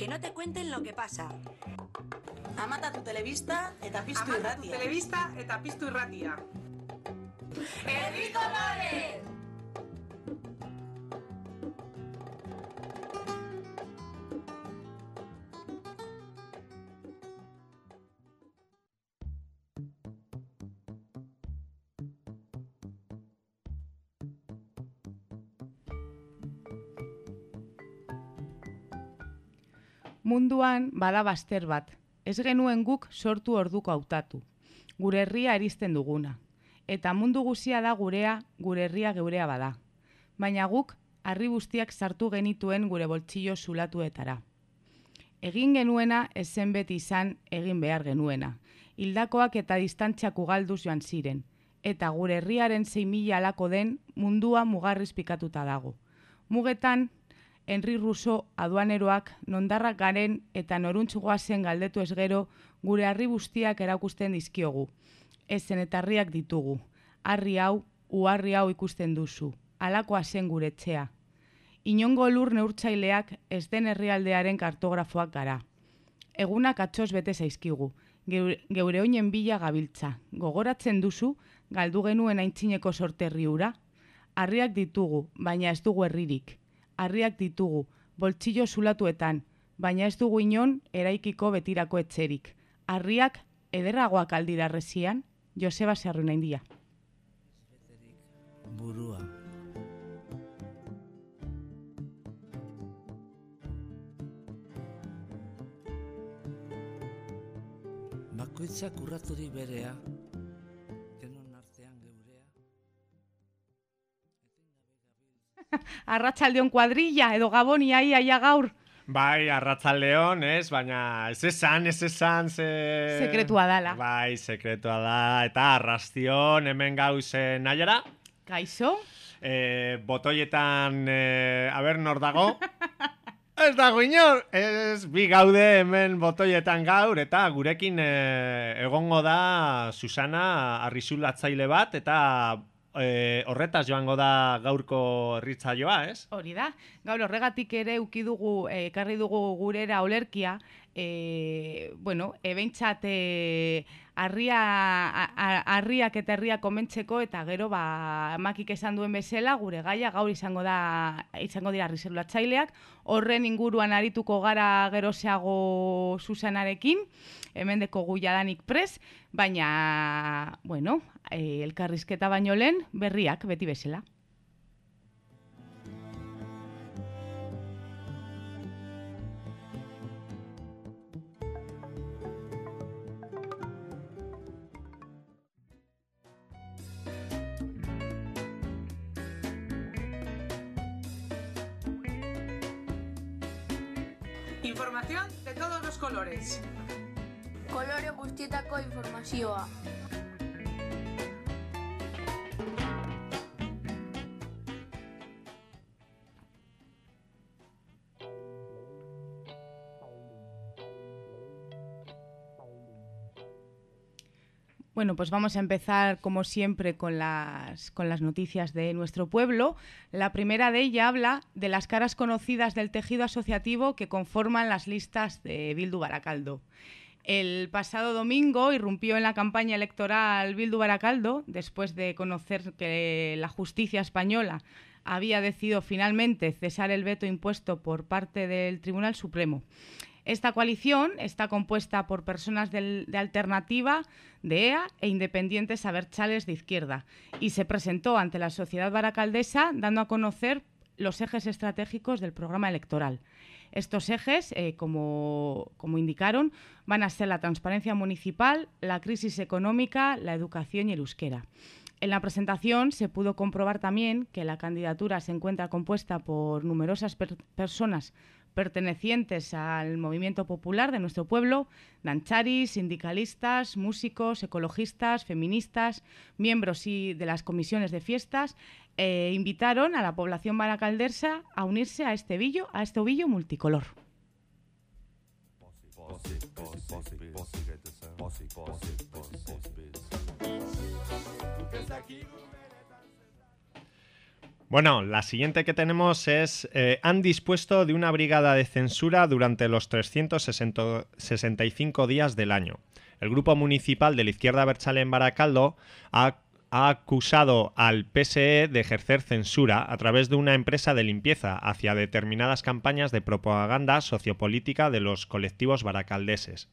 Que no te cuenten lo que pasa. Amata tu telebista eta piztu Amata tu irratia. telebista eta piztu irratia. ¡Herri Colores! Munduan bada bazter bat, ez genuen guk sortu orduko hautatu. Gure herria eristen duguna. Eta mundu guzia da gurea, gure herria geurea bada. Baina guk, harri guztiak sartu genituen gure boltsillo zulatuetara. Egin genuena ezen beti izan egin behar genuena. Hildakoak eta distantziak ugalduz joan ziren. Eta gure herriaren 6.000 alako den mundua mugarriz pikatuta dago. Mugetan, Henri Rousseau aduaneroak nondarrak garen eta noruntzu goazen galdetu ez gero gure harri guztiak erakusten dizkiogu. Ezen eta harriak ditugu. Harri hau, uharri hau ikusten duzu. Alakoa zen gure etxea. Inongo lur neurtzaileak ez den herrialdearen kartografoak gara. Egunak atxoz bete zaizkigu. Geure, geure oinen bila gabiltza. Gogoratzen duzu, galdu genuen aintzineko sorterri hura? Harriak ditugu, baina ez dugu herririk harriak ditugu, boltsillo zulatuetan, baina ez dugu inon eraikiko betirako etxerik. Harriak ederragoak aldira resian, Joseba Zerruna india. burua. Bakoitzak urraturi berea, Arratsaldeon kuadrilla edo gaboni ai aia gaur. Bai, arratzaldeon, ez? Baina ez esan, ez esan, ze... Sekretua dala. Bai, sekretua da. Eta arrastion, hemen gauze nahiara. Kaixo? E, botoietan, e, aber, nor dago? ez dago inor! Ez, bi gaude hemen botoietan gaur, eta gurekin e, egongo da Susana arrizulatzaile bat, eta e, horretaz joango da gaurko herritzaioa, ez? Hori da. Gaur horregatik ere uki dugu, eh, ekarri dugu gurera olerkia, e, bueno, ebentzat e, arria, a- a- harriak eta herriak komentzeko eta gero ba makik esan duen bezala gure gaia gaur izango da izango dira riserulatzaileak horren inguruan arituko gara geroseago Susanarekin hemen deko gu jadanik pres baina bueno e, elkarrizketa baino lehen berriak beti bezala Información de todos los colores. Kolore guztietako informazioa. Bueno, pues vamos a empezar como siempre con las, con las noticias de nuestro pueblo. La primera de ella habla de las caras conocidas del tejido asociativo que conforman las listas de Bildu Baracaldo. El pasado domingo irrumpió en la campaña electoral Bildu Baracaldo después de conocer que la justicia española había decidido finalmente cesar el veto impuesto por parte del Tribunal Supremo. Esta coalición está compuesta por personas de alternativa, de EA e independientes abertzales de izquierda y se presentó ante la sociedad baracaldesa dando a conocer los ejes estratégicos del programa electoral. Estos ejes, eh, como, como indicaron, van a ser la transparencia municipal, la crisis económica, la educación y el euskera. En la presentación se pudo comprobar también que la candidatura se encuentra compuesta por numerosas per- personas pertenecientes al movimiento popular de nuestro pueblo, dancharis, sindicalistas, músicos, ecologistas, feministas, miembros y de las comisiones de fiestas, eh, invitaron a la población baracaldersa a unirse a este ovillo, a este ovillo multicolor. Bueno, la siguiente que tenemos es, eh, han dispuesto de una brigada de censura durante los 365 días del año. El grupo municipal de la izquierda Berchale en Baracaldo ha, ha acusado al PSE de ejercer censura a través de una empresa de limpieza hacia determinadas campañas de propaganda sociopolítica de los colectivos baracaldeses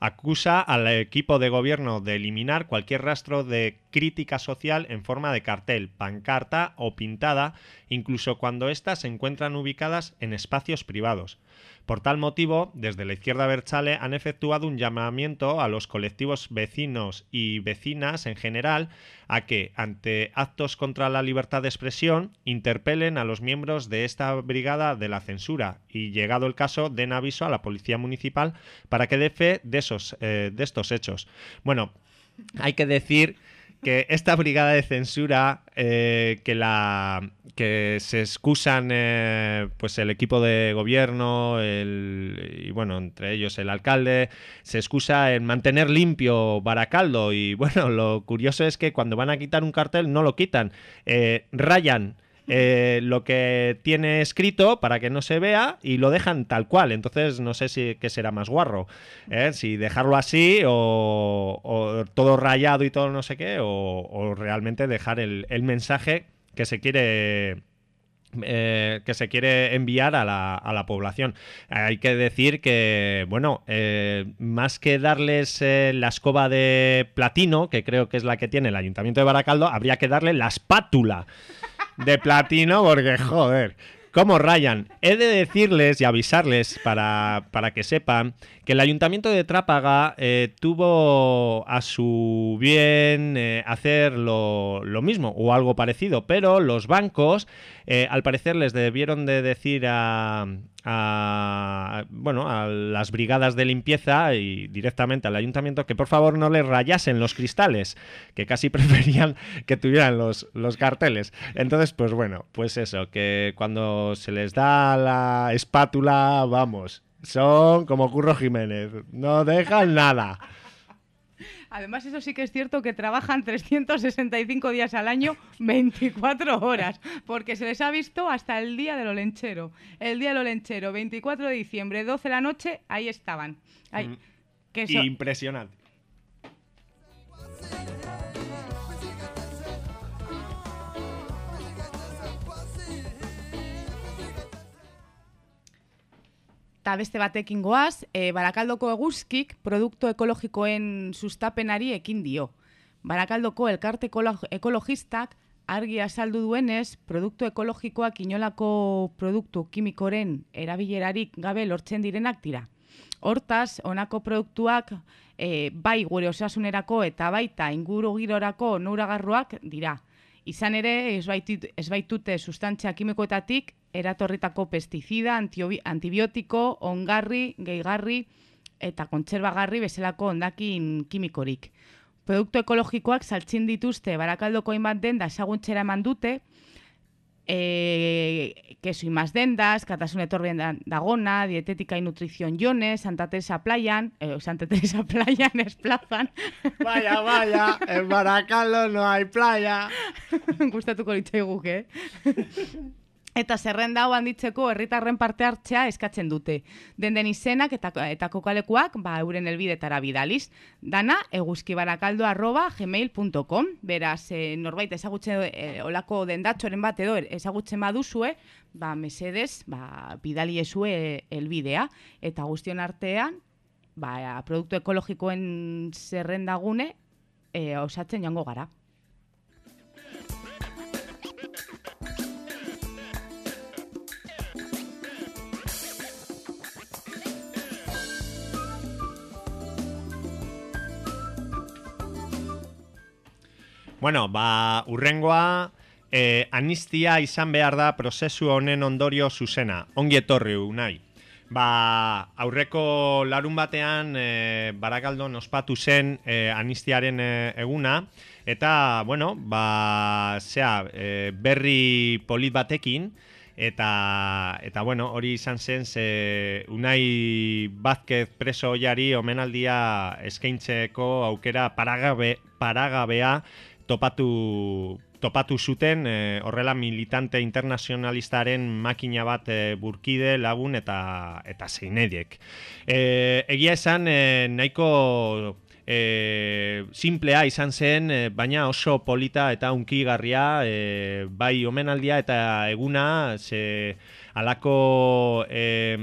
acusa al equipo de gobierno de eliminar cualquier rastro de crítica social en forma de cartel, pancarta o pintada, incluso cuando éstas se encuentran ubicadas en espacios privados. Por tal motivo, desde la izquierda Berchale han efectuado un llamamiento a los colectivos vecinos y vecinas en general a que, ante actos contra la libertad de expresión, interpelen a los miembros de esta brigada de la censura y, llegado el caso, den aviso a la policía municipal para que dé fe de, eh, de estos hechos. Bueno, hay que decir que esta brigada de censura eh, que la que se excusan eh, pues el equipo de gobierno el, y bueno entre ellos el alcalde se excusa en mantener limpio Baracaldo y bueno lo curioso es que cuando van a quitar un cartel no lo quitan rayan eh, lo que tiene escrito para que no se vea y lo dejan tal cual. Entonces no sé si qué será más guarro. ¿eh? Si dejarlo así o, todo rayado y todo no sé qué, o, realmente dejar el, mensaje que se quiere eh, que se quiere enviar a la, población. Hay que decir que, bueno, más que darles la escoba de platino, que creo que es la que tiene el Ayuntamiento de Baracaldo, habría que darle la espátula de platino, porque, joder. ¿Cómo rayan? He de decirles y avisarles para, para que sepan que el Ayuntamiento de Trápaga eh, tuvo a su bien eh, hacer lo, lo, mismo o algo parecido, pero los bancos eh, al parecer les debieron de decir a, a, bueno, a las brigadas de limpieza y directamente al ayuntamiento que por favor no les rayasen los cristales, que casi preferían que tuvieran los, los carteles. Entonces, pues bueno, pues eso, que cuando se les da la espátula, vamos, son como Curro Jiménez, no dejan nada. Además, eso sí que es cierto que trabajan 365 días al año, 24 horas, porque se les ha visto hasta el día del Olenchero. El día del Olenchero, 24 de diciembre, 12 de la noche, ahí estaban. Ahí. Mm. Que eso... Impresionante. Eta beste batekin goaz, e, Barakaldoko eguzkik produktu ekologikoen sustapenari ekin dio. Barakaldoko elkarte ekologistak argi azaldu duenez, produktu ekologikoak inolako produktu kimikoren erabilerarik gabe lortzen direnak dira. Hortaz, honako produktuak e, bai gure osasunerako eta baita inguru girorako nouragarroak dira. Izan ere, ez baitute sustantzia kimikoetatik eratorritako pestizida, antibiotiko, ongarri, gehigarri eta kontserbagarri bezalako ondakin kimikorik. Produktu ekologikoak saltzin dituzte barakaldoko hainbat denda esaguntzera eman dute, e, kesu imaz dendas, katasun etorrien dagona, dietetika y nutrizion jone, Santa Teresa Playan, eh, Santa Teresa Playan es plazan. Vaya, vaya, en Baracaldo no hay playa. Gustatuko litzai eh? Eta zerrenda hau handitzeko herritarren parte hartzea eskatzen dute. Den izenak eta, eta kokalekuak ba, euren elbidetara bidaliz. Dana eguzkibarakaldo arroba gmail.com Beraz, e, norbait ezagutzen e, olako dendatxoren bat edo ezagutzen baduzue, ba, mesedez, ba, bidali esue elbidea. Eta guztion artean, ba, produktu ekologikoen zerrendagune e, osatzen joango gara. Bueno, ba, urrengoa, eh, anistia izan behar da prozesu honen ondorio zuzena. Ongi etorri nahi. Ba, aurreko larun batean e, Barakaldon ospatu zen e, anistiaren e, eguna eta, bueno, ba, zea, e, berri polit batekin eta, eta bueno, hori izan zen ze Unai Bazquez preso oiari omenaldia eskaintzeko aukera paragabe, paragabea topatu topatu zuten e, horrela militante internazionalistaren makina bat e, burkide lagun eta eta zeinediek. E, egia esan e, nahiko e, simplea izan zen, baina oso polita eta unkigarria e, bai omenaldia eta eguna ze alako e,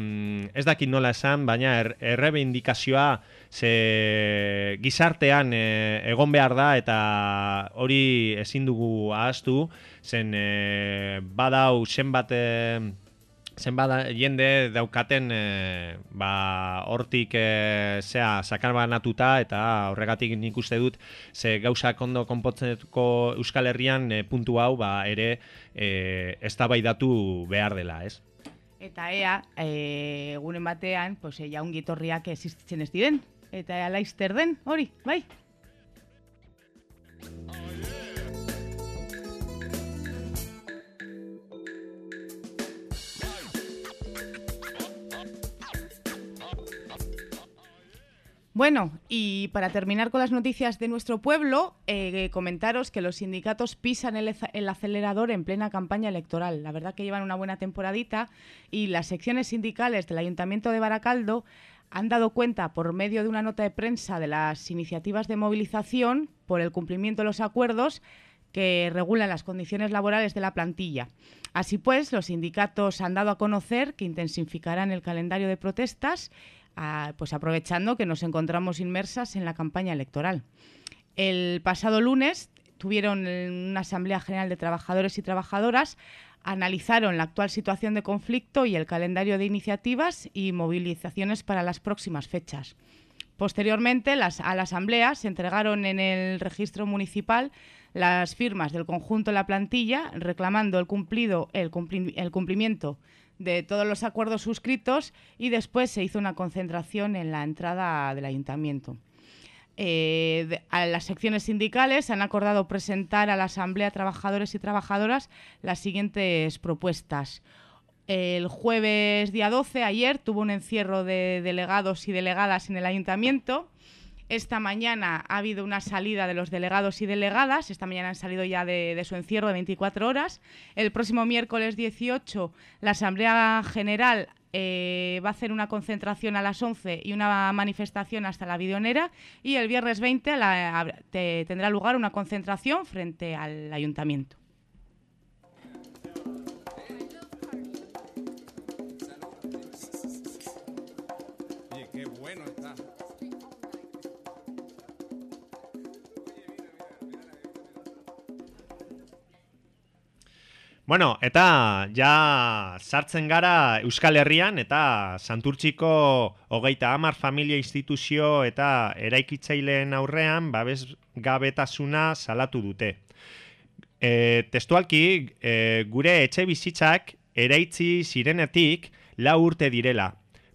ez dakit nola esan, baina er, errebindikazioa ze gizartean e, egon behar da eta hori ezin dugu ahaztu, zen e, badau zenbat e, zenbat jende daukaten e, ba, hortik e, zea sakar banatuta eta horregatik nik uste dut ze gauzak ondo konpotzeko Euskal Herrian e, puntu hau ba, ere e, eztabaidatu behar dela, ez? Eta ea, egunen batean, pues, ja ungitorriak existitzen ez diren, eta ala izter den, hori, bai? Bueno, y para terminar con las noticias de nuestro pueblo, eh, comentaros que los sindicatos pisan el, acelerador en plena campaña electoral. La verdad que llevan una buena temporadita y las secciones sindicales del Ayuntamiento de Baracaldo han dado cuenta por medio de una nota de prensa de las iniciativas de movilización por el cumplimiento de los acuerdos que regulan las condiciones laborales de la plantilla. Así pues, los sindicatos han dado a conocer que intensificarán el calendario de protestas a, pues aprovechando que nos encontramos inmersas en la campaña electoral. El pasado lunes tuvieron una Asamblea General de Trabajadores y Trabajadoras, analizaron la actual situación de conflicto y el calendario de iniciativas y movilizaciones para las próximas fechas. Posteriormente, las, a la Asamblea se entregaron en el registro municipal las firmas del conjunto de la plantilla reclamando el, cumplido, el, cumpli, el cumplimiento de todos los acuerdos suscritos y después se hizo una concentración en la entrada del ayuntamiento. Eh, a las secciones sindicales han acordado presentar a la Asamblea Trabajadores y Trabajadoras las siguientes propuestas. El jueves día 12, ayer, tuvo un encierro de delegados y delegadas en el ayuntamiento. Esta mañana ha habido una salida de los delegados y delegadas. Esta mañana han salido ya de, de, su encierro de 24 horas. El próximo miércoles 18, la Asamblea General eh, va a hacer una concentración a las 11 y una manifestación hasta la Bidonera. Y el viernes 20 la, a, te, tendrá lugar una concentración frente al Ayuntamiento. Bueno, eta ja sartzen gara Euskal Herrian eta Santurtziko hogeita hamar familia instituzio eta eraikitzaileen aurrean babes gabetasuna salatu dute. E, testualki, e, gure etxe bizitzak eraitzi zirenetik lau urte direla.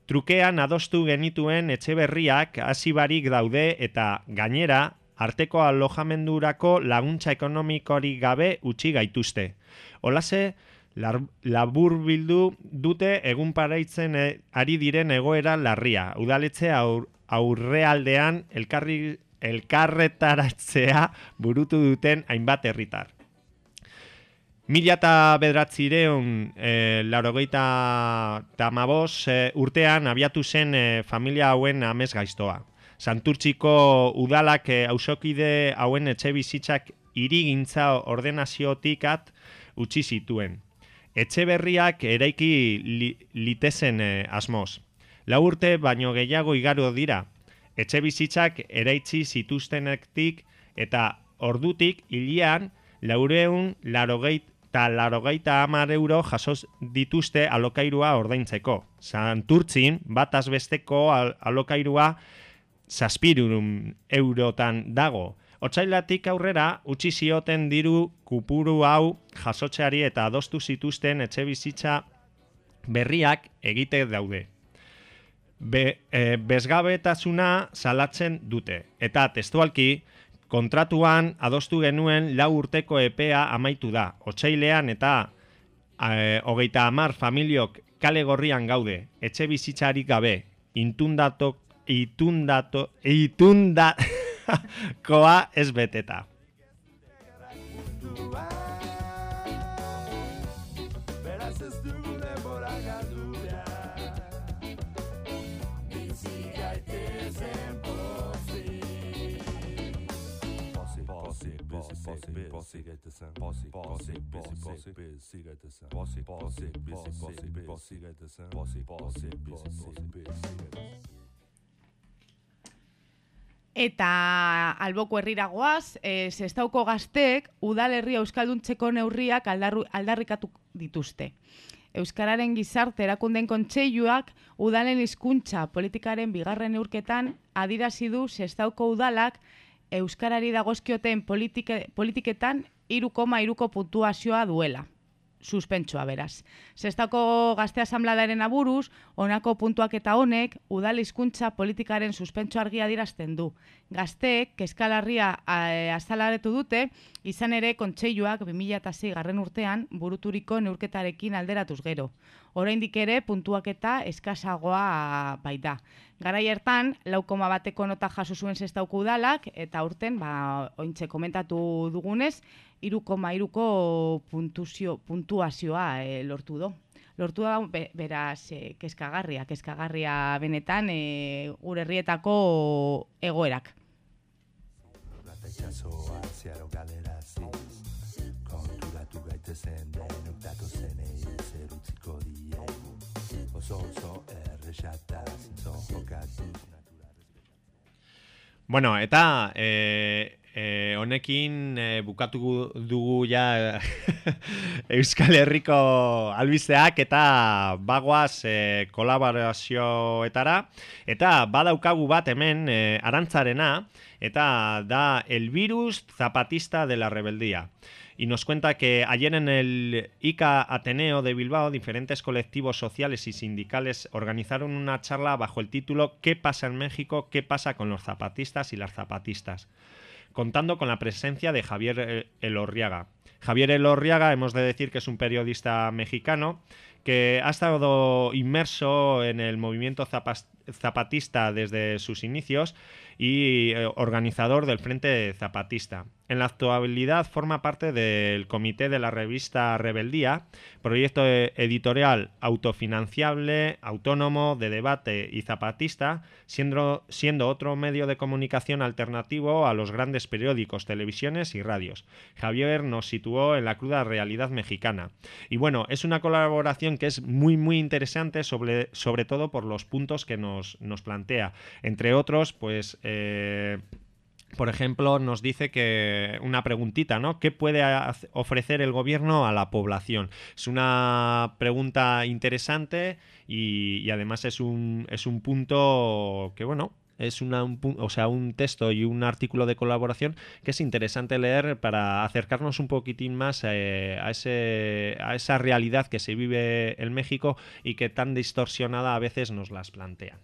Trukean adostu genituen etxe berriak hasi barik daude eta gainera arteko alojamendurako laguntza ekonomikorik gabe utzi gaituzte. Olase, labur bildu dute egun paraitzen e, ari diren egoera larria. Udaletxe aur, aurrealdean elkarri, elkarretaratzea burutu duten hainbat herritar. Mila eta bederatzireun e, laurogeita tamabos e, urtean abiatu zen e, familia hauen amez gaiztoa. Santurtziko udalak e, ausokide hauen etxe bizitzak irigintza ordenaziotikat utzi zituen. Etxe berriak eraiki li, litezen eh, asmoz. Lau urte baino gehiago igaro dira. Etxe bizitzak eraitzi zituztenektik eta ordutik hilian laureun larogeit eta larogeita hamar euro jasoz dituzte alokairua ordaintzeko. Santurtzin bat azbesteko al alokairua zazpirun eurotan dago. Otsailatik aurrera utzi zioten diru kupuru hau jasotzeari eta adostu zituzten etxe bizitza berriak egite daude. Be, e, bezgabetasuna salatzen dute. Eta testualki, kontratuan adostu genuen lau urteko epea amaitu da. Otsailean eta e, hogeita hamar familiok kale gorrian gaude. Etxe bizitzarik gabe. Intundato, itundato, itunda koa ez beteta. Eta alboko herrira goaz, e, zestauko gazteek udalerria euskalduntzeko neurriak aldarru, aldarrikatu dituzte. Euskararen gizarte erakunden kontseiluak udalen hizkuntza politikaren bigarren neurketan adirazi du zestauko udalak euskarari dagozkioten politike, politiketan 3,3ko puntuazioa duela suspentsoa beraz. Zestako gazte asambladaren aburuz, honako puntuak eta honek, udal hizkuntza politikaren suspentso argia dirazten du. Gazteek, keskalarria azalaretu dute, izan ere kontseiluak 2006 garren urtean buruturiko neurketarekin alderatuz gero. Oraindik ere puntuak eta eskasagoa baita. Garai hartan, laukoma bateko nota jaso zuen zestauko udalak, eta urten, ba, ointxe komentatu dugunez, iruko mairuko puntuazioa e, lortu do. Lortu da, be, beraz, e, keskagarria, keskagarria benetan e, gure herrietako egoerak. Konturatu gaitezen denok datozen zerutziko diegu Oso oso errexata zintzo jokatuz Bueno, eta e, e, honekin e, bukatu dugu ja Euskal Herriko albizeak eta bagoaz e, kolaborazioetara. Eta badaukagu bat hemen arantzarena eta da el virus zapatista de la rebeldía. y nos cuenta que ayer en el ICA Ateneo de Bilbao diferentes colectivos sociales y sindicales organizaron una charla bajo el título ¿Qué pasa en México? ¿Qué pasa con los zapatistas y las zapatistas? Contando con la presencia de Javier Elorriaga. Javier Elorriaga, hemos de decir que es un periodista mexicano que ha estado inmerso en el movimiento zapatista desde sus inicios y eh, organizador del Frente Zapatista. En la actualidad forma parte del comité de la revista Rebeldía, proyecto editorial autofinanciable, autónomo, de debate y zapatista, siendo, siendo otro medio de comunicación alternativo a los grandes periódicos, televisiones y radios. Javier nos situó en la cruda realidad mexicana. Y bueno, es una colaboración que es muy muy interesante sobre, sobre todo por los puntos que nos, nos plantea. Entre otros, pues... Eh, por ejemplo, nos dice que una preguntita, ¿no? ¿Qué puede ofrecer el gobierno a la población? Es una pregunta interesante y, además es un, es un punto que, bueno, es un, o sea, un texto y un artículo de colaboración que es interesante leer para acercarnos un poquitín más eh, a, ese, a esa realidad que se vive en México y que tan distorsionada a veces nos las plantean.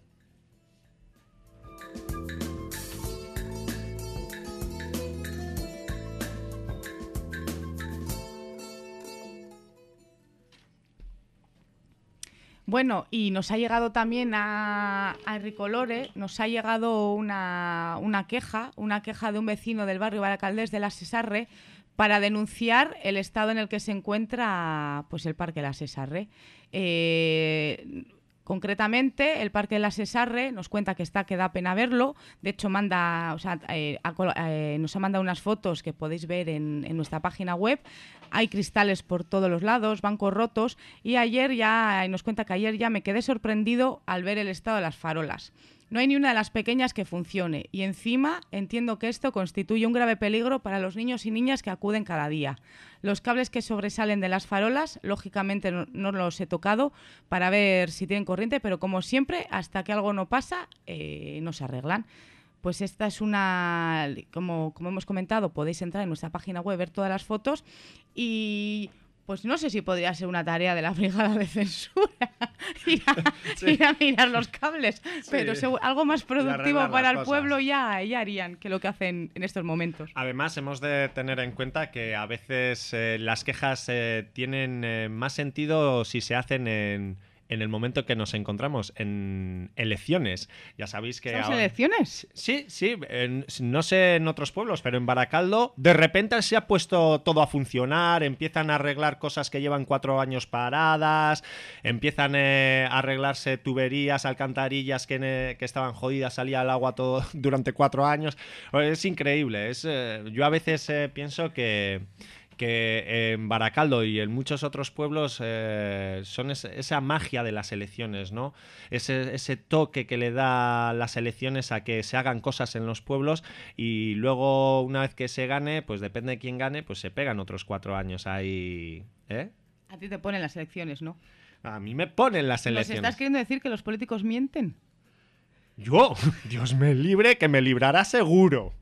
Bueno, y nos ha llegado también a, a Ricolore, nos ha llegado una, una, queja, una queja de un vecino del barrio Baracaldés de la Cesarre para denunciar el estado en el que se encuentra pues, el Parque La Cesarre. Eh, Concretamente, el Parque de la Cesarre nos cuenta que está que da pena verlo. De hecho, eh, eh, nos ha mandado unas fotos que podéis ver en, en, nuestra página web. Hay cristales por todos los lados, bancos rotos. Y ayer ya, nos cuenta que ayer ya me quedé sorprendido al ver el estado de las farolas. No hay ni una de las pequeñas que funcione y encima entiendo que esto constituye un grave peligro para los niños y niñas que acuden cada día. Los cables que sobresalen de las farolas, lógicamente no, los he tocado para ver si tienen corriente, pero como siempre, hasta que algo no pasa, eh, no se arreglan. Pues esta es una, como, como hemos comentado, podéis entrar en nuestra página web, ver todas las fotos y pues no sé si podría ser una tarea de la brigada de censura ir, a, sí. ir a mirar los cables, sí. pero algo más productivo para el cosas. pueblo ya, ya harían que lo que hacen en estos momentos. Además, hemos de tener en cuenta que a veces eh, las quejas eh, tienen eh, más sentido si se hacen en, en el momento que nos encontramos en elecciones. Ya sabéis que... ¿Son ahora- elecciones? Sí, sí, en- no sé en otros pueblos, pero en Baracaldo de repente se ha puesto todo a funcionar, empiezan a arreglar cosas que llevan cuatro años paradas, empiezan eh, a arreglarse tuberías, alcantarillas que estaban jodidas, salía el agua todo durante cuatro años. Es increíble, es, eh, yo a veces eh, pienso que que en Baracaldo y en muchos otros pueblos eh, son es- esa magia de las elecciones, ¿no? Ese, ese toque que le da las elecciones a que se hagan cosas en los pueblos y luego una vez que se gane, pues depende de quién gane, pues se pegan otros cuatro años ahí, ¿eh? A ti te ponen las elecciones, ¿no? A mí me ponen las ¿Nos elecciones. estás queriendo decir que los políticos mienten? Yo, Dios me libre, que me librará seguro.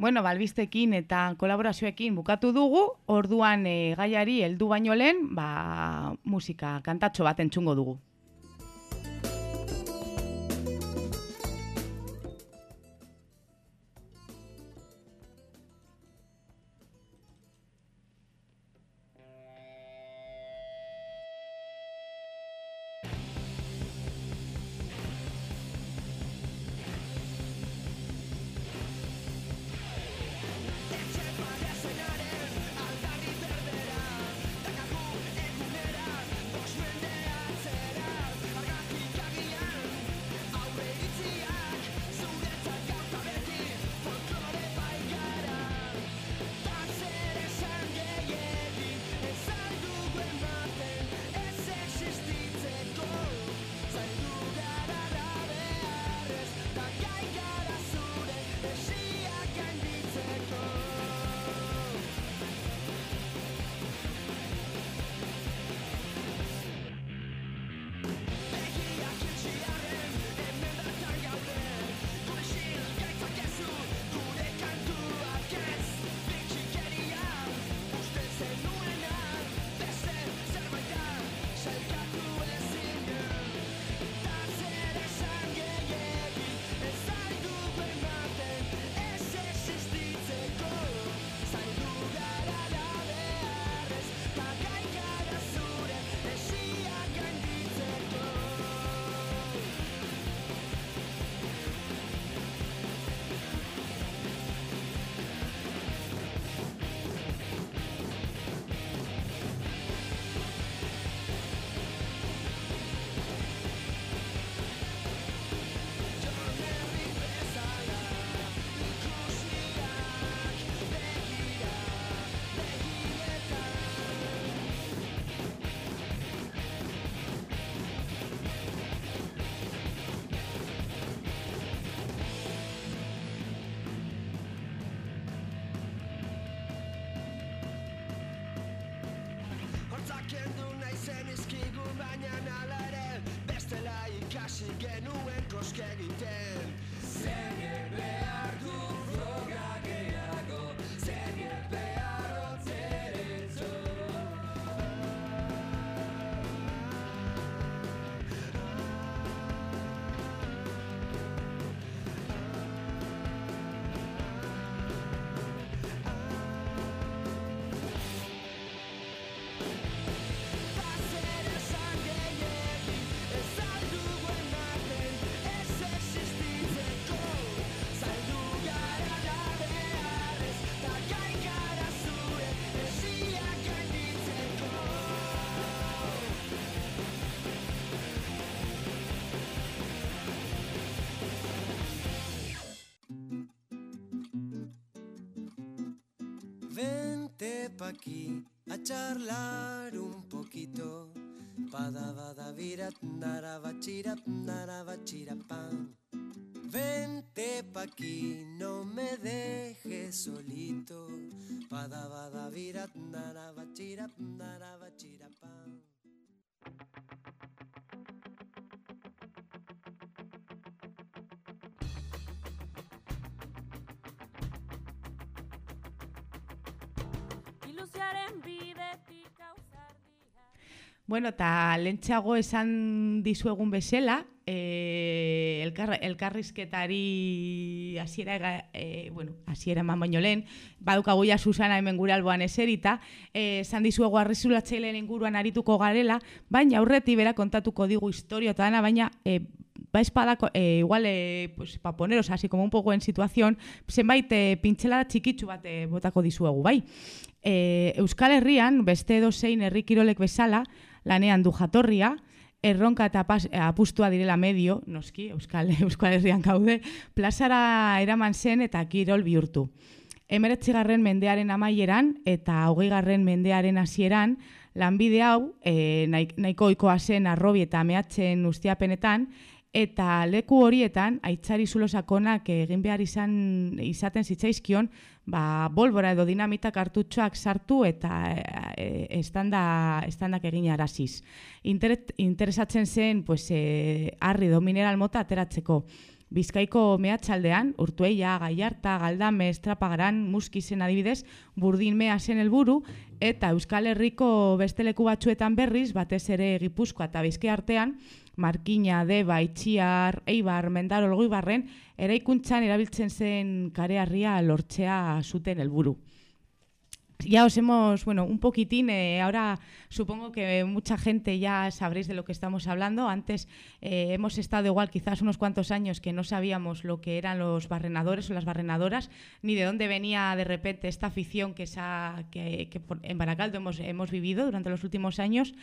Bueno, balbistekin eta kolaborazioekin bukatu dugu, orduan e, gaiari heldu baino lehen, ba, musika kantatxo bat entzungo dugu. Vente pa' aquí a charlar un poquito. Pada bada virat narabachira narabachira pan. Vente pa' aquí, no me dejes solito. Pada bada virat Ilusioaren bidetik Bueno, eta lentsago esan dizuegun bezala, e, elkar, elkarrizketari hasiera ega- e, bueno, hasiera eman baino lehen, badukagu ja Susana hemen gure alboan eserita, e, esan dizuegu arrizulatzaileen inguruan arituko garela, baina aurreti bera kontatuko digu historia eta dana, baina e, ba espadako, e, igual, e, pues, pa poneros así como un poco en situación, zenbait e, pintxela txikitsu bat e, botako dizuegu, bai? E, Euskal Herrian, beste edozein herri kirolek bezala, lanean du jatorria, erronka eta apustua direla medio, noski, Euskal, Euskal Herrian gaude, plazara eraman zen eta kirol bihurtu. Emeretzigarren mendearen amaieran eta hogeigarren mendearen hasieran, lanbide hau e, nahi- nahiko zen arrobi eta mehatzen ustiapenetan, eta leku horietan, aitzari zulo sakonak egin behar izan izaten zitzaizkion, ba, bolbora edo dinamita kartutxoak sartu eta e, estanda, estandak egin araziz. Interet, interesatzen zen, pues, e, arri do mineral mota ateratzeko. Bizkaiko mehatxaldean, urtueia, gaiarta, galdame, estrapagaran, muskizen adibidez, burdin mea zen helburu eta Euskal Herriko beste leku batzuetan berriz, batez ere Gipuzkoa eta Bizkaia artean, Markina, Deba, Itxiar, Eibar, Mendaro, Olgoibarren, eraikuntzan erabiltzen zen karearria lortzea zuten helburu. Ya os hemos, bueno, un poquitín, eh, ahora supongo que mucha gente ya sabréis de lo que estamos hablando. Antes eh, hemos estado igual quizás unos cuantos años que no sabíamos lo que eran los barrenadores o las barrenadoras, ni de dónde venía de repente esta afición que, esa, que, que en Baracaldo hemos, hemos vivido durante los últimos años.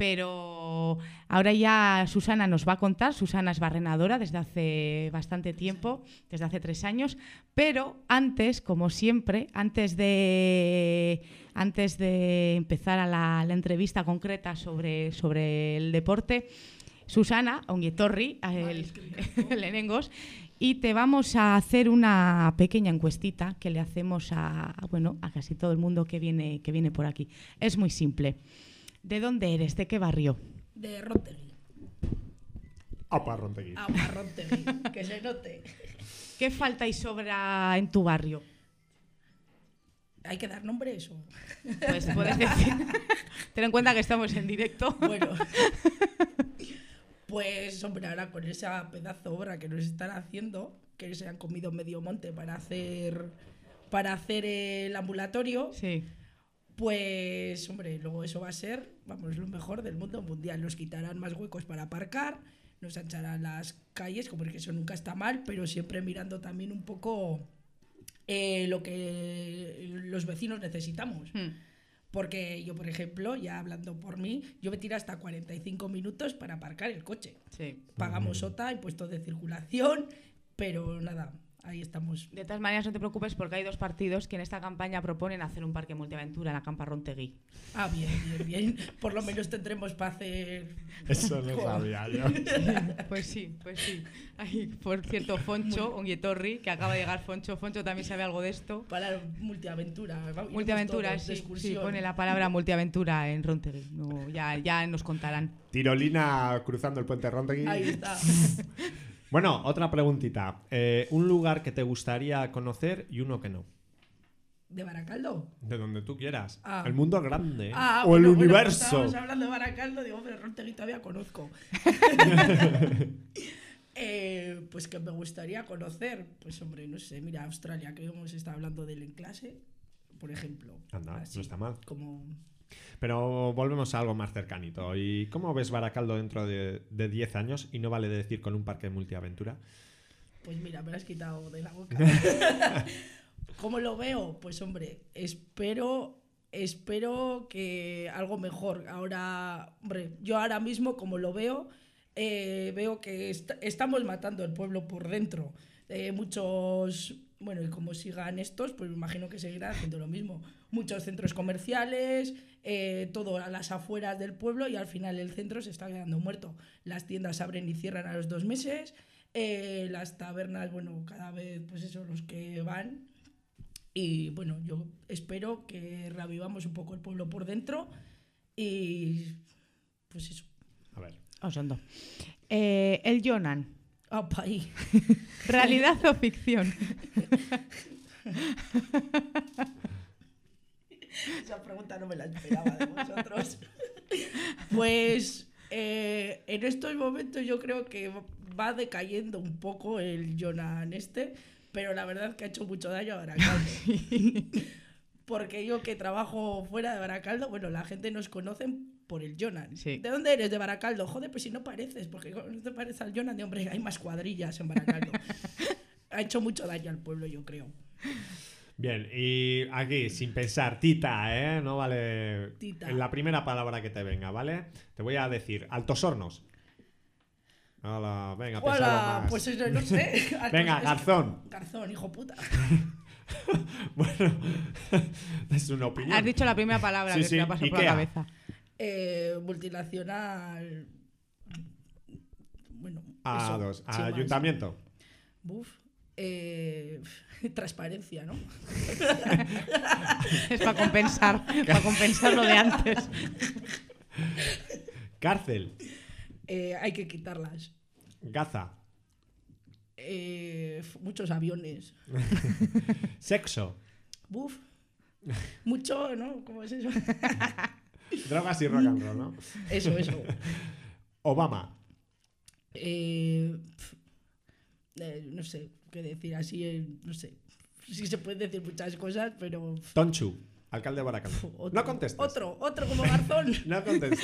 Pero ahora ya Susana nos va a contar. Susana es barrenadora desde hace bastante tiempo, desde hace tres años. Pero antes, como siempre, antes de, antes de empezar a la, la entrevista concreta sobre, sobre el deporte, Susana, Onguietorri, el, el Enengos, y te vamos a hacer una pequeña encuestita que le hacemos a, bueno, a casi todo el mundo que viene, que viene por aquí. Es muy simple. ¿De dónde eres? ¿De qué barrio? De Rontegui. Apa, Rontegui. Rontegui. que se note. ¿Qué falta y sobra en tu barrio? ¿Hay que dar nombres o...? Pues puedes decir. Ten en cuenta que estamos en directo. Bueno. Pues, hombre, ahora con esa pedazo obra que nos están haciendo, que se han comido medio monte para hacer para hacer el ambulatorio, Sí. Pues, hombre, luego eso va a ser, vamos, lo mejor del mundo mundial. Nos quitarán más huecos para aparcar, nos ancharán las calles, como es que eso nunca está mal, pero siempre mirando también un poco eh, lo que los vecinos necesitamos. Hmm. Porque yo, por ejemplo, ya hablando por mí, yo me tiro hasta 45 minutos para aparcar el coche. Sí. Pagamos SOTA, impuestos de circulación, pero nada, ahí estamos. De todas maneras, no te preocupes porque hay dos partidos que en esta campaña proponen hacer un parque multiaventura en la Campa Rontegui. Ah, bien, bien, bien. Por lo menos tendremos para hacer... Eso no sabía yo. Pues sí, pues sí. Por cierto, Foncho, Onguietorri, que acaba de llegar Foncho. Foncho también sabe algo de esto. Para multiaventura. vamos, Multiaventura, todos sí, sí, pone la palabra multiaventura en Rontegui. No, ya, ya nos contarán. Tirolina cruzando el puente Rontegui. Ahí está. Bueno, otra preguntita. Eh, un lugar que te gustaría conocer y uno que no. ¿De Baracaldo? De donde tú quieras. Ah. El mundo grande. Ah, o bueno, el bueno, universo. estábamos hablando de Baracaldo, digo, pero Rontegui todavía conozco. Eh, pues que me gustaría conocer, pues hombre, no sé, mira, Australia, que hemos estado hablando de él en clase, por ejemplo. Anda, Así, no está mal. Como Pero volvemos a algo más cercanito. ¿Y cómo ves Baracaldo dentro de, de 10 años? Y no vale decir con un parque de multiaventura. Pues mira, me lo has quitado de la boca. ¿Cómo lo veo? Pues hombre, espero, espero que algo mejor. Ahora, hombre, yo ahora mismo como lo veo, eh, veo que est- estamos matando el pueblo por dentro. Eh, muchos, bueno, y como sigan estos, pues me imagino que seguirán haciendo lo mismo. Muchos centros comerciales, eh, todo a las afueras del pueblo y al final el centro se está quedando muerto. Las tiendas abren y cierran a los dos meses. eh, las tabernas, bueno, cada vez, pues eso, los que van. Y bueno, yo espero que reavivamos un poco el pueblo por dentro y pues eso. A ver. Osondo. Eh, el Jonan. Ahí. ¿Realidad o ficción? Esa pregunta no me la esperaba de vosotros. Pues Eh, en estos momentos yo creo que va decayendo un poco el Jonan este, pero la verdad que ha hecho mucho daño a Baracaldo. Porque yo que trabajo fuera de Baracaldo, bueno, la gente nos conoce por el Jonan. Sí. ¿De dónde eres? De Baracaldo. Joder, pues si no pareces, porque no te pareces al Jonan de hombre, hay más cuadrillas en Baracaldo. ha hecho mucho daño al pueblo, yo creo. Bien, y aquí, sin pensar, Tita, ¿eh? No vale. Tita. En la primera palabra que te venga, ¿vale? Te voy a decir, Altos Hornos. Hola, venga, Hola, más. pues eso no sé. Venga, Garzón. Garzón, hijo puta. bueno, es una opinión. Has dicho la primera palabra Sí, que sí, me ha pasado por la cabeza. Eh, multinacional. Bueno, A eso, dos. sin más. Ayuntamiento. Buf. Eh, transparencia, ¿no? Es para compensar, para compensar lo de antes. Cárcel. Eh, hay que quitarlas. Gaza. Eh, muchos aviones. Sexo. Buf. Mucho, ¿no? ¿Cómo es eso? Drogas y rock and roll, ¿no? Eso, eso. Obama. Eh, pf, eh, no sé qué decir así, eh, no sé. Sí se pueden decir muchas cosas, pero... Tonchu. Alcalde de Baracaldo. No contestes. Otro, otro como Garzón. No contestes.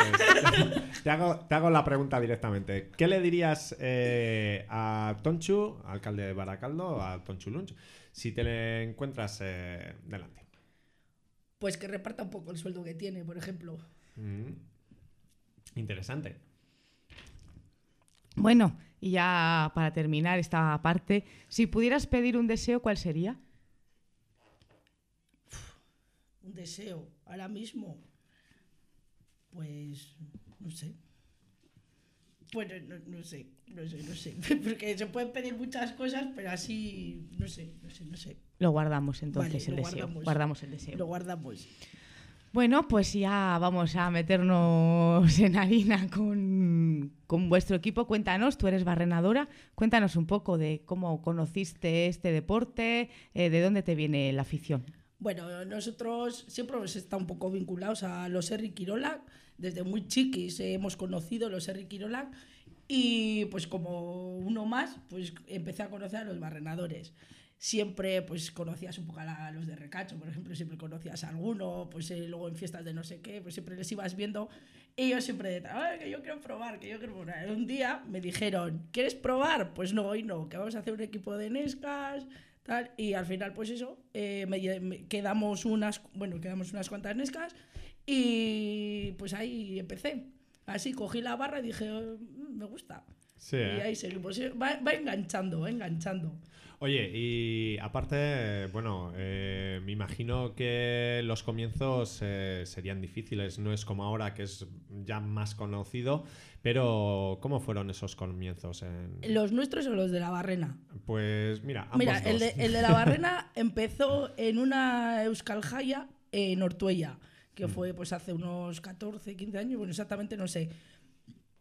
te, hago, te hago la pregunta directamente. ¿Qué le dirías eh, a Tonchu, alcalde de Baracaldo, a Tonchu Lunch, si te le encuentras eh, delante? Pues que reparta un poco el sueldo que tiene, por ejemplo. Mm. Interesante. Bueno, y ya para terminar esta parte, si pudieras pedir un deseo, ¿cuál sería? Un deseo, ahora mismo. Pues, no sé. Bueno, no, no sé, no sé, no sé. Porque se pueden pedir muchas cosas, pero así, no sé, no sé, no sé. Lo guardamos entonces Vale, el deseo. guardamos. Guardamos el deseo. Lo guardamos. Bueno, pues ya vamos a meternos en harina con, con vuestro equipo. Cuéntanos, tú eres barrenadora, cuéntanos un poco de cómo conociste este deporte, eh, de dónde te viene la afición. Bueno, nosotros siempre hemos estado un poco vinculados a los Erri Quirolac. Desde muy chiquis hemos conocido los Erri Quirolac. Y pues como uno más, pues empecé a conocer a los barrenadores. Siempre pues conocías un poco a, la- a los de Recacho, por ejemplo, siempre conocías a alguno, pues eh, luego en fiestas de no sé qué, pues siempre les ibas viendo. Y yo siempre de, "Ay, que yo quiero probar, que yo quiero probar. Un día me dijeron, ¿quieres probar? Pues no, hoy no, que vamos a hacer un equipo de Nescas, tal. Y al final, pues eso, eh, me me- quedamos unas, bueno, quedamos unas cuantas Nescas y pues ahí empecé. Así cogí la barra y dije, "Mm, me gusta. Sí, Y ¿eh? ahí seguimos. Sí, Va, va enganchando, va enganchando. Oye, y aparte, bueno, eh, me imagino que los comienzos eh, serían difíciles, no es como ahora que es ya más conocido, pero ¿cómo fueron esos comienzos? En... ¿Los nuestros o los de la barrena? Pues mira, ambos Mira, el de, dos. el de la barrena empezó en una Euskal Jaya en Ortuella, que fue pues hace unos 14, 15 años, bueno, exactamente no sé.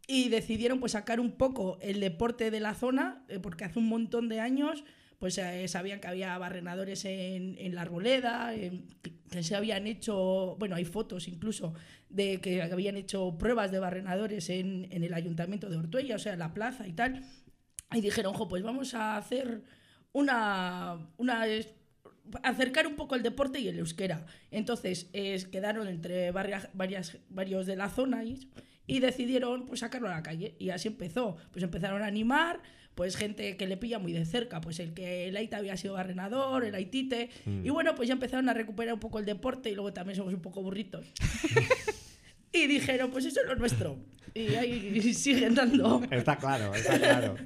Y decidieron pues sacar un poco el deporte de la zona, eh, porque hace un montón de años pues eh, sabían que había barrenadores en, en la arboleda, en- que se habían hecho, bueno, hay fotos incluso de que habían hecho pruebas de barrenadores en, en el ayuntamiento de Ortuella, o sea, en la plaza y tal. Y dijeron, jo, pues vamos a hacer una, una acercar un poco el deporte y el euskera. Entonces es, quedaron entre varias, varios de la zona y, y decidieron pues sacarlo a la calle. Y así empezó. Pues empezaron a animar, pues gente que le pilla muy de cerca, pues el que el Aita había sido barrenador, el Aitite. Mm. Y bueno, pues ya empezaron a recuperar un poco el deporte y luego también somos un poco burritos. y dijeron, pues eso es lo nuestro. Y ahí siguen dando. Está claro, está claro.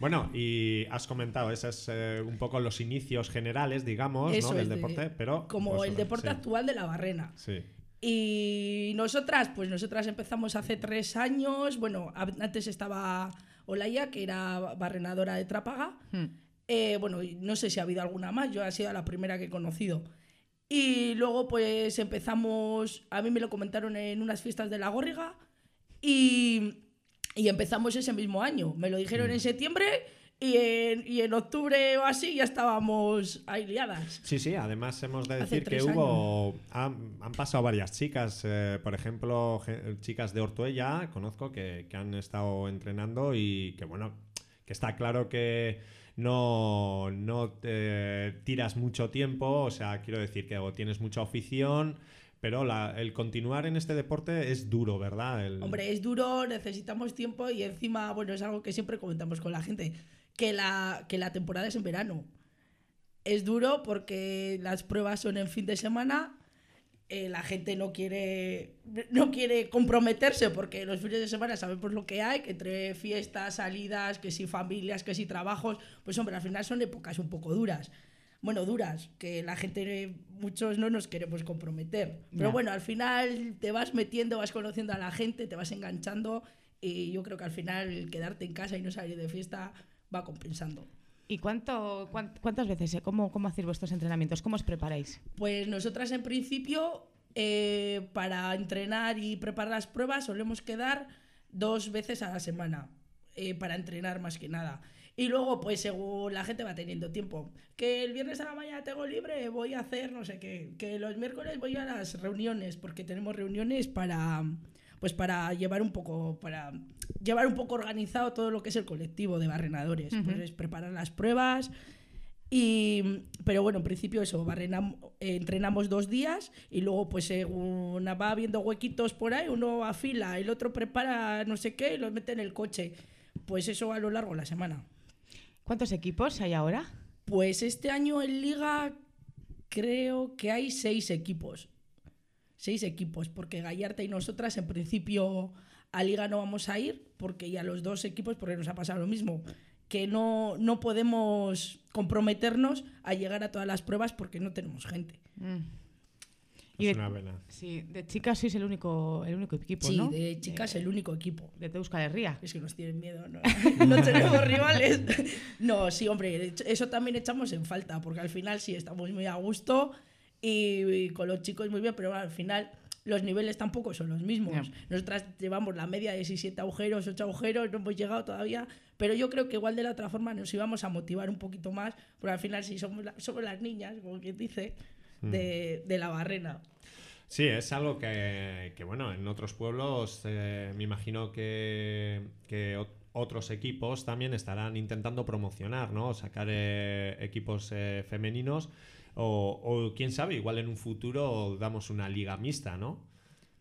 Bueno, y has comentado, esos es eh, un poco los inicios generales, digamos, ¿no? del de- deporte, pero... Como pues, el deporte sí, actual de la barrena. Sí. Y nosotras, pues nosotras empezamos hace tres años. Bueno, antes estaba Olaya, que era barrenadora de Trápaga. Hmm. Eh, bueno, no sé si ha habido alguna más, yo ha sido la primera que he conocido. Y luego pues empezamos, a mí me lo comentaron en unas fiestas de la Górriga y, y empezamos ese mismo año. Me lo dijeron en septiembre y en, y en octubre o así ya estábamos ahí liadas. Sí, sí, además hemos de decir que hubo. Han, han pasado varias chicas, eh, por ejemplo, chicas de Ortuella, conozco, que, que han estado entrenando y que, bueno, que está claro que no, no tiras mucho tiempo, o sea, quiero decir que o tienes mucha afición, pero la- el continuar en este deporte es duro, ¿verdad? El- Hombre, es duro, necesitamos tiempo y encima, bueno, es algo que siempre comentamos con la gente, que la, que la temporada es en verano. Es duro porque las pruebas son en fin de semana, eh, la gente no quiere, no quiere comprometerse porque los fines de semana sabemos lo que hay, que entre fiestas, salidas, que si familias, que si trabajos, pues hombre, al final son épocas un poco duras. Bueno, duras, que la gente, muchos no nos queremos comprometer. Pero bueno, al final te vas metiendo, vas conociendo a la gente, te vas enganchando y yo creo que al final quedarte en casa y no salir de fiesta va compensando. ¿Y cuánto, cuán- cuántas veces, eh? ¿Cómo, cómo hacéis vuestros entrenamientos? ¿Cómo os preparáis? Pues nosotras en principio, eh, para entrenar y preparar las pruebas, solemos quedar dos veces a la semana, eh, para entrenar más que nada. Y luego, pues según la gente va teniendo tiempo, que el viernes a la mañana tengo libre, voy a hacer no sé qué, que los miércoles voy a las reuniones, porque tenemos reuniones para, pues para llevar un poco, para llevar un poco organizado todo lo que es el colectivo de barrenadores, pues es preparar las pruebas, y, pero bueno, en principio eso, barrenam- eh, entrenamos dos días y luego pues según va habiendo huequitos por ahí, uno afila, el otro prepara no sé qué y lo mete en el coche. Pues eso a lo largo de la semana. ¿Cuántos equipos hay ahora? Pues este año en liga creo que hay seis equipos. Seis equipos, porque Gallarta y nosotras en principio a liga no vamos a ir, porque ya los dos equipos, porque nos ha pasado lo mismo, que no, no podemos comprometernos a llegar a todas las pruebas porque no tenemos gente. Y Es de- una pena. Sí, de chicas sois el único, el único equipo, sí, ¿no? de chicas el único equipo. De Euskal Herria. Es que nos tienen miedo, ¿no? no tenemos rivales. No, sí, hombre, eso también echamos en falta, porque al final sí estamos muy a gusto y, y con los chicos muy bien, pero al final los niveles tampoco son los mismos. Ya. Nosotras llevamos la media de 17 agujeros, 8 agujeros, no hemos llegado todavía, pero yo creo que igual de la otra forma nos íbamos a motivar un poquito más, porque al final sí somos, la- somos las niñas, como quien dice, de, de la barrena. Sí, es algo que, que, bueno, en otros pueblos eh, me imagino que, que ot- otros equipos también estarán intentando promocionar, ¿no? Sacar eh, equipos eh, femeninos o, o, quién sabe, igual en un futuro damos una liga mixta, ¿no?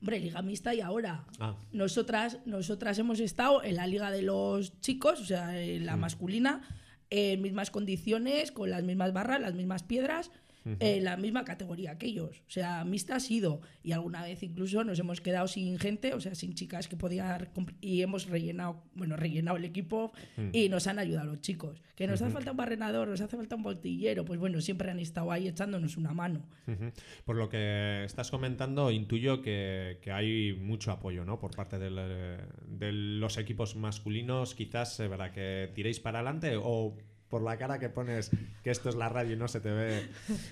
Hombre, liga mixta y ahora. Ah, Nosotras, nosotras hemos estado en la liga de los chicos, o sea, en la masculina, en mismas condiciones, con las mismas barras, las mismas piedras, en la misma categoría que ellos. O sea, mixta ha sido. Y alguna vez incluso nos hemos quedado sin gente, o sea, sin chicas que podían... Y hemos rellenado, bueno, rellenado el equipo y nos han ayudado los chicos. Que nos hace falta un barrenador, nos hace falta un botillero, pues bueno, siempre han estado ahí echándonos una mano. Por lo que estás comentando, intuyo que, que hay mucho apoyo, ¿no? Por parte del, eh, de los equipos masculinos, quizás, eh, ¿verdad? Que tiréis para adelante o por la cara que pones que esto es la radio y no se te ve,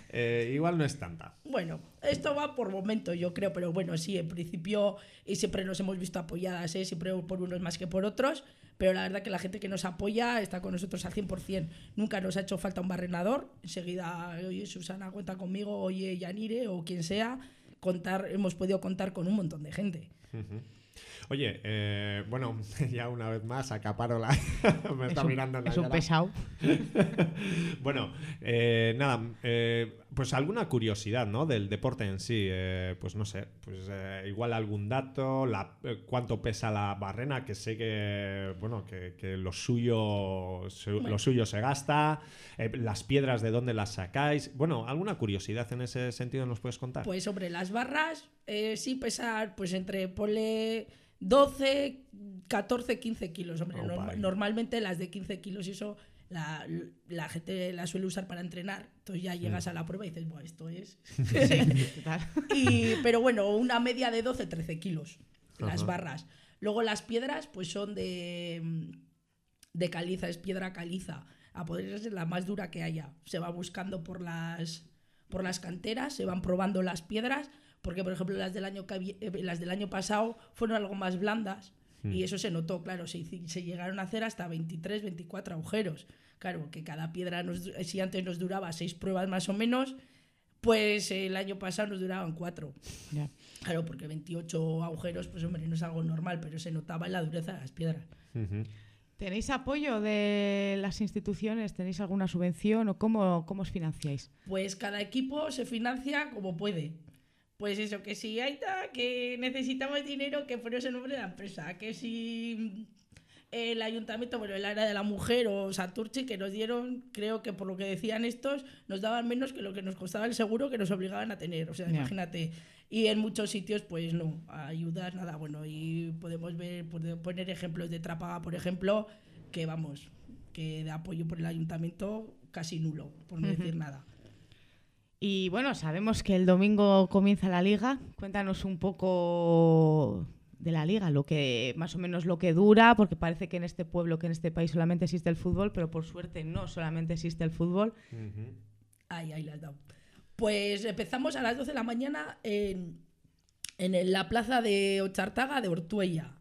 eh, igual no es tanta. Bueno, esto va por momentos, yo creo, pero bueno, sí, en principio y siempre nos hemos visto apoyadas, ¿eh? siempre por unos más que por otros, pero la verdad que la gente que nos apoya está con nosotros al 100%. Nunca nos ha hecho falta un barrenador, enseguida, oye, Susana, cuenta conmigo, oye, Yanire o quien sea, contar, hemos podido contar con un montón de gente. Ujú. Oye, eh, bueno, ya una vez más acaparo la... Me está es un, mirando es un pesado. bueno, eh, nada, eh, pues alguna curiosidad, ¿no? Del deporte en sí, pues no sé, pues igual algún dato, la, cuánto pesa la barrena, que sé que, bueno, que, que lo suyo, se- lo suyo se gasta, las piedras de dónde las sacáis, bueno, alguna curiosidad en ese sentido nos puedes contar. Pues sobre las barras, eh, sí pesar, pues entre, ponle 12, 14, 15 kilos. Hombre, ahí. normalmente las de 15 kilos y eso la, la gente la suele usar para entrenar. Entonces ya llegas a la prueba y dices, bueno, esto es... Y, pero bueno, una media de 12, 13 kilos las barras. Luego las piedras, pues son de, de caliza, es piedra caliza. A poder ser la más dura que haya. Se va buscando por las, por las canteras, se van probando las piedras, porque por ejemplo las del año, eh, las del año pasado fueron algo más blandas. Mm. Y eso se notó, claro, se, llegaron a hacer hasta 23, 24 agujeros. Claro, que cada piedra, nos, si antes nos duraba seis pruebas más o menos, pues el año pasado nos duraban cuatro. Claro, porque 28 agujeros, pues hombre, no es algo normal, pero se notaba en la dureza de las piedras. ¿Tenéis apoyo de las instituciones? ¿Tenéis alguna subvención o cómo, cómo os financiáis? Pues cada equipo se financia como puede. Pues eso, que si hay ta, que necesitamos dinero, que pones el nombre de la empresa. Que si el ayuntamiento, bueno, el área de la mujer o Santurchi, que nos dieron, creo que por lo que decían estos, nos daban menos que lo que nos costaba el seguro que nos obligaban a tener. O sea, imagínate. Y en muchos sitios, pues no, ayudas, nada. Bueno, y podemos ver, poner ejemplos de Trápaga, por ejemplo, que vamos, que de apoyo por el ayuntamiento casi nulo, por no decir nada. Y bueno, sabemos que el domingo comienza la liga. Cuéntanos un poco de la liga, lo que más o menos lo que dura, porque parece que en este pueblo, que en este país solamente existe el fútbol, pero por suerte no solamente existe el fútbol. Ujú. Ahí, ahí la has dado. Pues empezamos a las 12 de la mañana en, en la plaza de Ochartaga de Ortuella.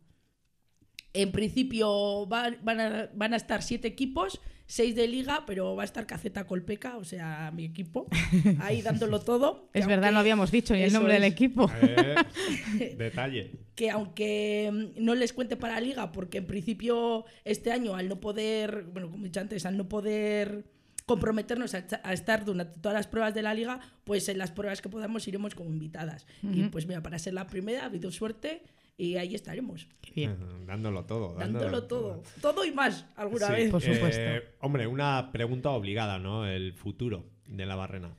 En principio va- van, a, van a estar siete equipos, seis de liga, pero va a estar Caceta Colpeca, o sea, mi equipo, ahí dándolo todo. Es verdad, aunque- no habíamos dicho ni el nombre del es. equipo. Eh, detalle. que aunque mm, no les cuente para liga, porque en principio este año al no poder, bueno, como he dicho antes, al no poder comprometernos a, a estar durante todas las pruebas de la liga, pues en las pruebas que podamos iremos como invitadas. Y Ujú. pues mira, para ser la primera ha habido suerte y ahí estaremos, Ajá, Dándolo todo. dándolo todo, todo y más alguna Sí, vez. Por supuesto. eh, hombre, una pregunta obligada, ¿no? El futuro de la barrena.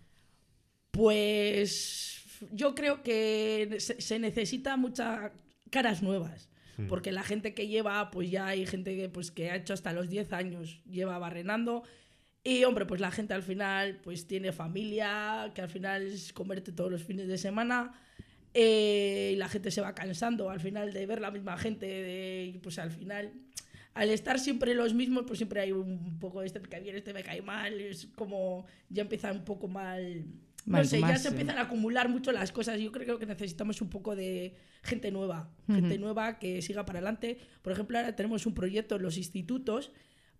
Pues yo creo que se, necesita muchas caras nuevas. Hmm. Porque la gente que lleva, pues ya hay gente que, pues, que ha hecho hasta los 10 años, lleva barrenando. Y hombre, pues la gente al final pues tiene familia, que al final es comerte todos los fines de semana. Eh, y la gente se va cansando al final de ver la misma gente. De, pues al final, al estar siempre los mismos, pues siempre hay un poco este me cae bien, este me cae mal. Es como ya empieza un poco mal. No sé, ya se eh, empiezan a acumular mucho las cosas. Yo creo que necesitamos un poco de gente nueva, gente Ujú. nueva que siga para adelante. Por ejemplo, ahora tenemos un proyecto en los institutos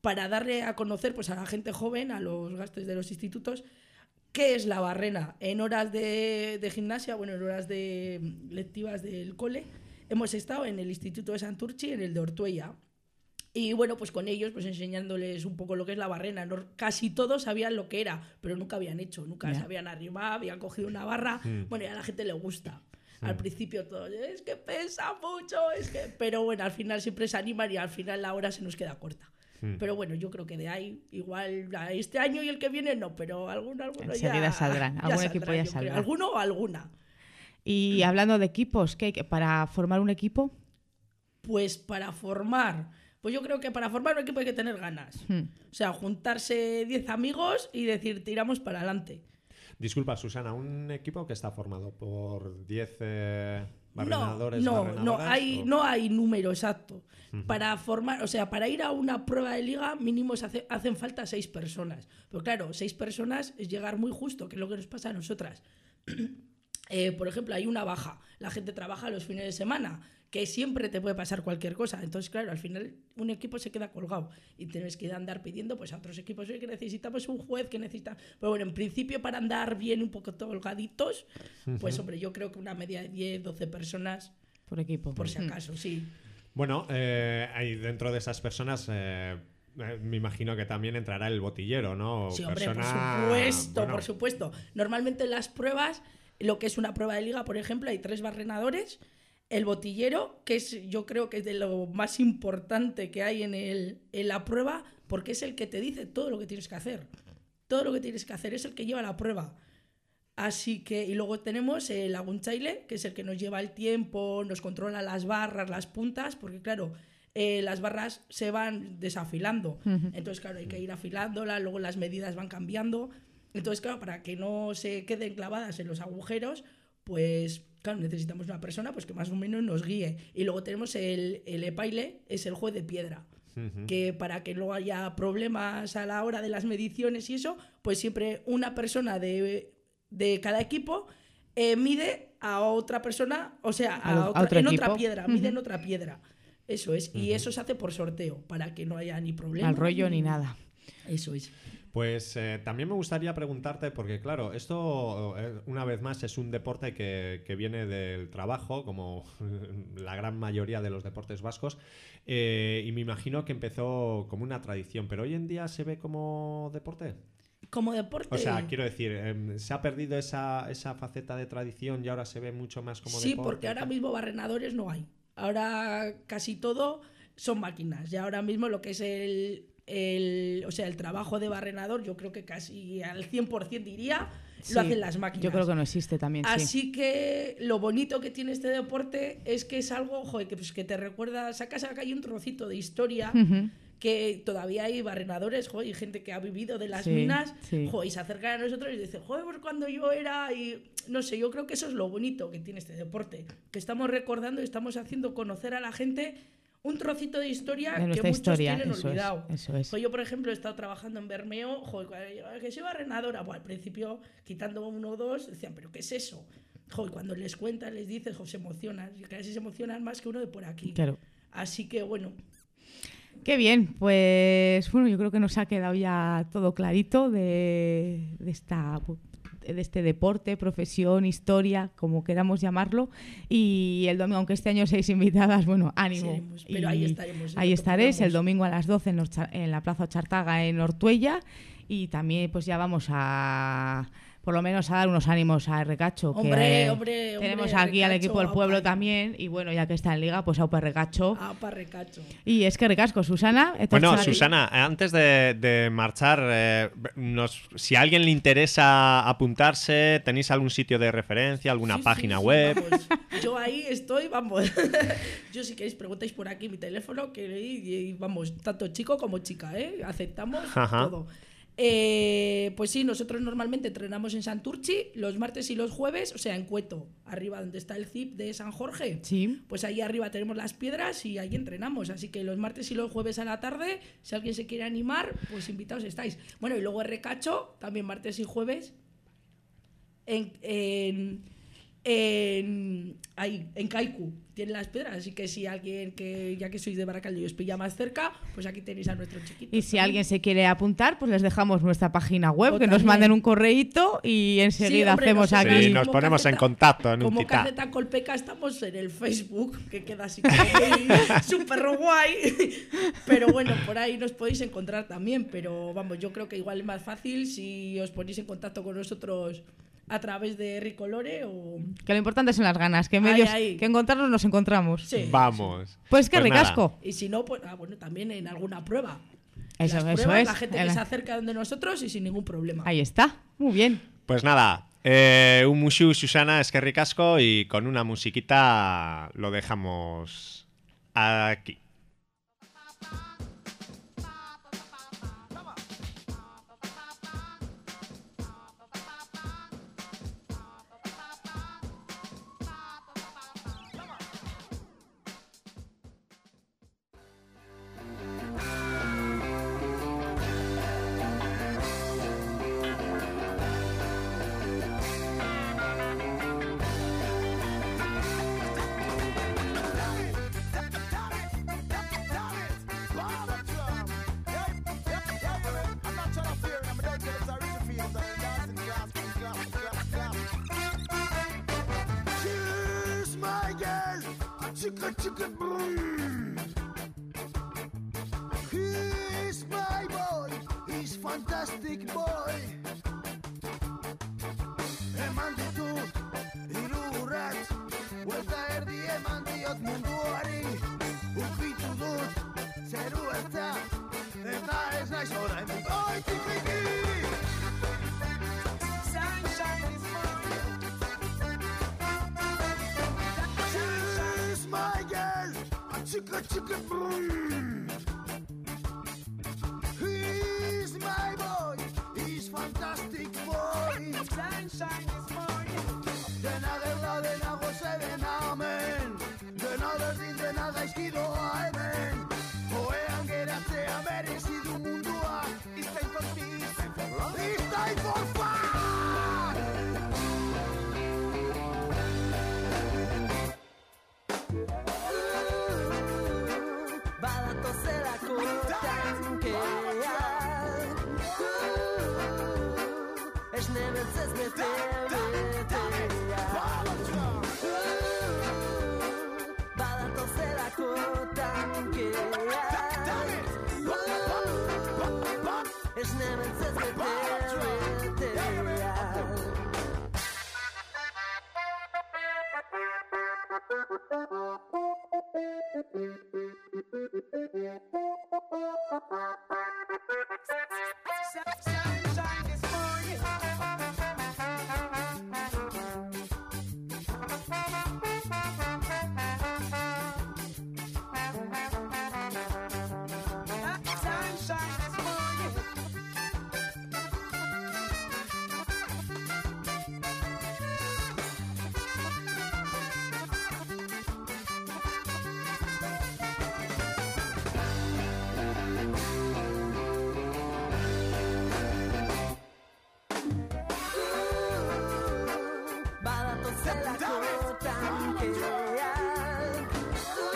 para darle a conocer pues, a la gente joven, a los gastos de los institutos, qué es la barrena. En horas de, de gimnasia, bueno, en horas de mm, lectivas del cole, hemos estado en el Instituto de Santurchi, en el de Ortuella. Y bueno, pues con ellos, pues enseñándoles un poco lo que es la barrena. No- casi todos sabían lo que era, pero nunca habían hecho, nunca Ya. se habían arrimado, habían cogido una barra. Mm. Bueno, y a la gente le gusta. Al principio todos, es que pesa mucho, es que... Pero bueno, al final siempre se animan y al final la hora se nos queda corta. Mm. Pero bueno, yo creo que de ahí, igual a este año y el que viene no, pero alguno, alguno Enseguida ya, saldrán, algún equipo ya creo. saldrá. Alguno o alguna. Y hablando de equipos, ¿qué hay que, para formar un equipo? Pues para formar, pues yo creo que para formar un equipo hay que tener ganas. Hmm. O sea, juntarse 10 amigos y decir, tiramos para adelante. Disculpa, Susana, ¿un equipo que está formado por 10 eh, No, barrenadores? no, no barrenadoras, hay, o- no hay número exacto. Para formar, o sea, para ir a una prueba de liga, mínimo se hace- hacen falta seis personas. Pero claro, seis personas es llegar muy justo, que es lo que nos pasa a nosotras. Eh, por ejemplo, hay una baja. La gente trabaja los fines de semana, que siempre te puede pasar cualquier cosa. Entonces, claro, al final un equipo se queda colgado y tienes que andar pidiendo pues, a otros equipos "Oye, que necesitamos un juez, que necesita. Pero bueno, en principio, para andar bien un poco holgaditos, pues hombre, yo creo que una media de 10, 12 personas, Por equipo. por si acaso, sí. Bueno, eh, ahí dentro de esas personas, eh, eh, me imagino que también entrará el botillero, ¿no? Sí, hombre, Persona- por supuesto, bueno, por supuesto. Normalmente en las pruebas, lo que es una prueba de liga, por ejemplo, hay tres barrenadores. El botillero, que es, yo creo que es de lo más importante que hay en, el, en la prueba, porque es el que te dice todo lo que tienes que hacer. Todo lo que tienes que hacer es el que lleva la prueba. Así que, y luego tenemos el agunchaile, que es el que nos lleva el tiempo, nos controla las barras, las puntas, porque claro, eh, las barras se van desafilando. Entonces, claro, hay que ir afilándolas, luego las medidas van cambiando. Entonces, claro, para que no se queden clavadas en los agujeros, pues, claro, necesitamos una persona pues, que más o menos nos guíe. Y luego tenemos el, el epaile, es el juez de piedra que para que no haya problemas a la hora de las mediciones y eso, pues siempre una persona de, de cada equipo eh, mide a otra persona, o sea, a A otra- otro en otra piedra, mide en otra piedra. Eso es. Y eso se hace por sorteo, para que no haya ni problema. Al rollo ni nada. Eso es. Pues eh, también me gustaría preguntarte, porque claro, esto eh, una vez más es un deporte que, que viene del trabajo, como la gran mayoría de los deportes vascos, eh, y me imagino que empezó como una tradición, pero hoy en día se ve como deporte. Como deporte. O sea, quiero decir, em, se ha perdido esa, esa faceta de tradición y ahora se ve mucho más como Sí, deporte. porque ahora mismo barrenadores no hay. Ahora casi todo son máquinas. Y ahora mismo lo que es el, el- o sea, el trabajo de barrenador, yo creo que casi al 100% diría, Sí, lo hacen las máquinas. Yo creo que no existe también, sí. Así que lo bonito que tiene este deporte es que es algo joder, que, pues, que te recuerda, sacas acá hay un trocito de historia que todavía hay barrenadores joder, y gente que ha vivido de las Sí, minas joder, y se acercan a nosotros y dicen, joder, pues cuando yo era y no sé, yo creo que eso es lo bonito que tiene este deporte, que estamos recordando y estamos haciendo conocer a la gente un trocito de historia De que muchos historia, tienen eso es, olvidado. eso es. Joder, yo, por ejemplo, he estado trabajando en Bermeo, joder, cuando yo, que soy barrenadora, bueno, al principio, quitando uno o dos, decían, ¿pero qué es eso? Joder, cuando les cuentas, les dices, joder, se emocionan, y casi se emocionan más que uno de por aquí. Claro. Así que, bueno, Qué bien, pues bueno, yo creo que nos ha quedado ya todo clarito de, de esta de este deporte, profesión, historia, como queramos llamarlo. Y el domingo, aunque este año seis invitadas, bueno, ánimo. Seremos, pero ahí Y estaremos, en Ahí estaréis el domingo a las 12 en, los en la Plaza Chartaga en Ortuella. Y también pues ya vamos a por lo menos a dar unos ánimos a Recacho. que Hombre, hombre, Tenemos hombre, aquí al equipo del pueblo aupa. también. Y bueno, ya que está en liga, pues aupa Recacho. a recacho. Y es que recasco, Susana. Bueno, Susana, antes de, de marchar, eh, nos- si a alguien le interesa apuntarse, ¿tenéis algún sitio de referencia, alguna Sí, sí, página sí, web? vamos. Yo ahí estoy, vamos. Yo si queréis preguntáis por aquí mi teléfono, que y- y vamos, tanto chico como chica, ¿eh? Aceptamos Ajá. todo. Eh, pues sí, nosotros normalmente entrenamos en Santurchi los martes y los jueves, o sea, en Cueto, arriba donde está el CIP de San Jorge. Sí. Pues ahí arriba tenemos las piedras y ahí entrenamos. Así que los martes y los jueves a la tarde, si alguien se quiere animar, pues invitados estáis. Bueno, y luego Recacho, también martes y jueves, en, en, en, ahí, en Kaiku, tienen las piedras. Así que si alguien que, ya que sois de Baracaldo y os pilla más cerca, pues aquí tenéis a nuestro chiquito. Y si alguien se quiere apuntar, pues les dejamos nuestra página web, O que nos manden un correíto y enseguida hombre, hacemos aquí. Sí, nos Como ponemos en contacto en un Como tita. Caceta Colpeca estamos en el Facebook, que queda así súper guay. Pero bueno, por ahí nos podéis encontrar también. Pero vamos, yo creo que igual es más fácil si os ponéis en contacto con nosotros a través de Ricolore o... Que lo importante son las ganas, que medios, Ahí, ahí. que encontrarnos nos encontramos. Sí. Vamos. Pues que nada. ricasco. Y si no, pues ah, bueno, también en alguna prueba. Eso, Las eso pruebas, es. La gente El- que se acerca de nosotros y sin ningún problema. Ahí está. Muy bien. Pues nada, eh, un mushu, Susana, es que ricasco y con una musiquita lo dejamos aquí. A chicka the a bro. Da ta nkea su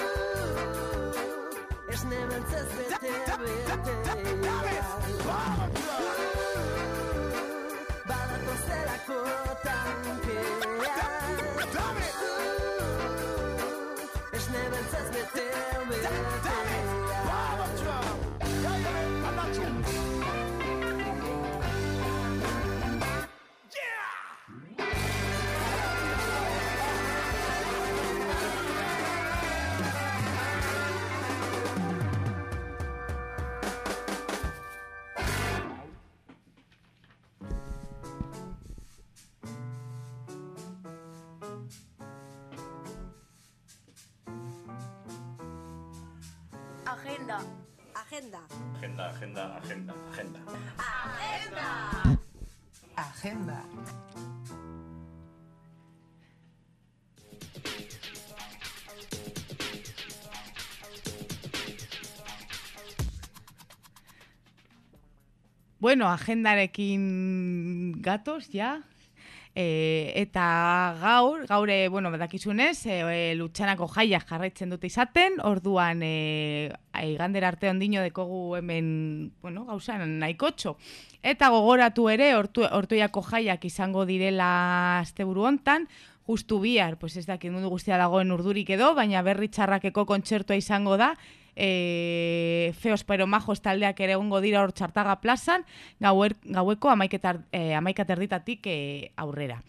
es nemantzez beste bete Agenda, agenda, agenda, agenda. Agenda. Bueno, agendarekin gatoz, ja. E, eta gaur, gaur, bueno, badakizunez, e, e, lutxanako jaiak jarraitzen dute izaten, orduan, e, aigander arte ondino dekogu hemen, bueno, gauzan nahikotxo. Eta gogoratu ere, ortu, ortuiako jaiak izango direla asteburu hontan, justu bihar, pues ez dakit mundu guztia dagoen urdurik edo, baina berri txarrakeko kontzertua izango da, e, feos pero majos taldeak ere egongo dira hor txartaga plazan, gauer, gaueko amaiketar, e, amaikaterditatik e, aurrera.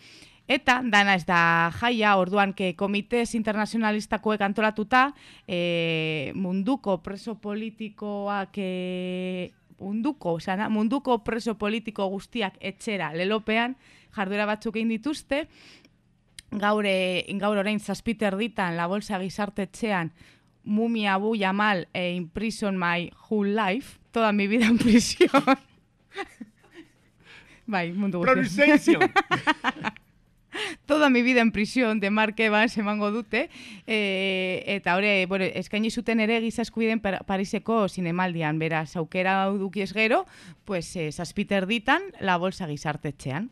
Eta, dana ez da jaia, orduan ke komitez internazionalistakoek antolatuta, e, munduko preso politikoak e, munduko, osana, munduko preso politiko guztiak etxera lelopean jarduera batzuk egin dituzte, gaur, e, gaur orain zazpiter ditan la bolsa gizartetxean Mumi Abu Yamal e Imprison My Whole Life, toda mi vida en prisión. bai, mundu guztia. Pronunciation! Toda mi vida en prisión de Mark Evans emango dute e, eta hori, bueno, eskaini zuten ere giza eskubideen par- Pariseko zinemaldian, beraz, aukera dukiez gero, pues, eh, zazpiter ditan la bolsa gizartetxean.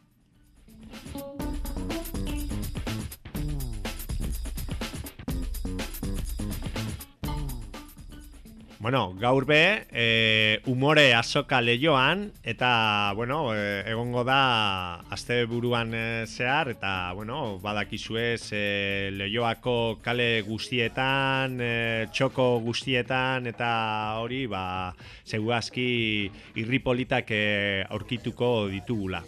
Bueno, gaur be, e, umore azoka lehioan, eta, bueno, e, egongo da azte buruan e, zehar, eta, bueno, badakizuez e, lehioako kale guztietan, e, txoko guztietan, eta hori, ba, seguazki irri politak e, aurkituko ditugula.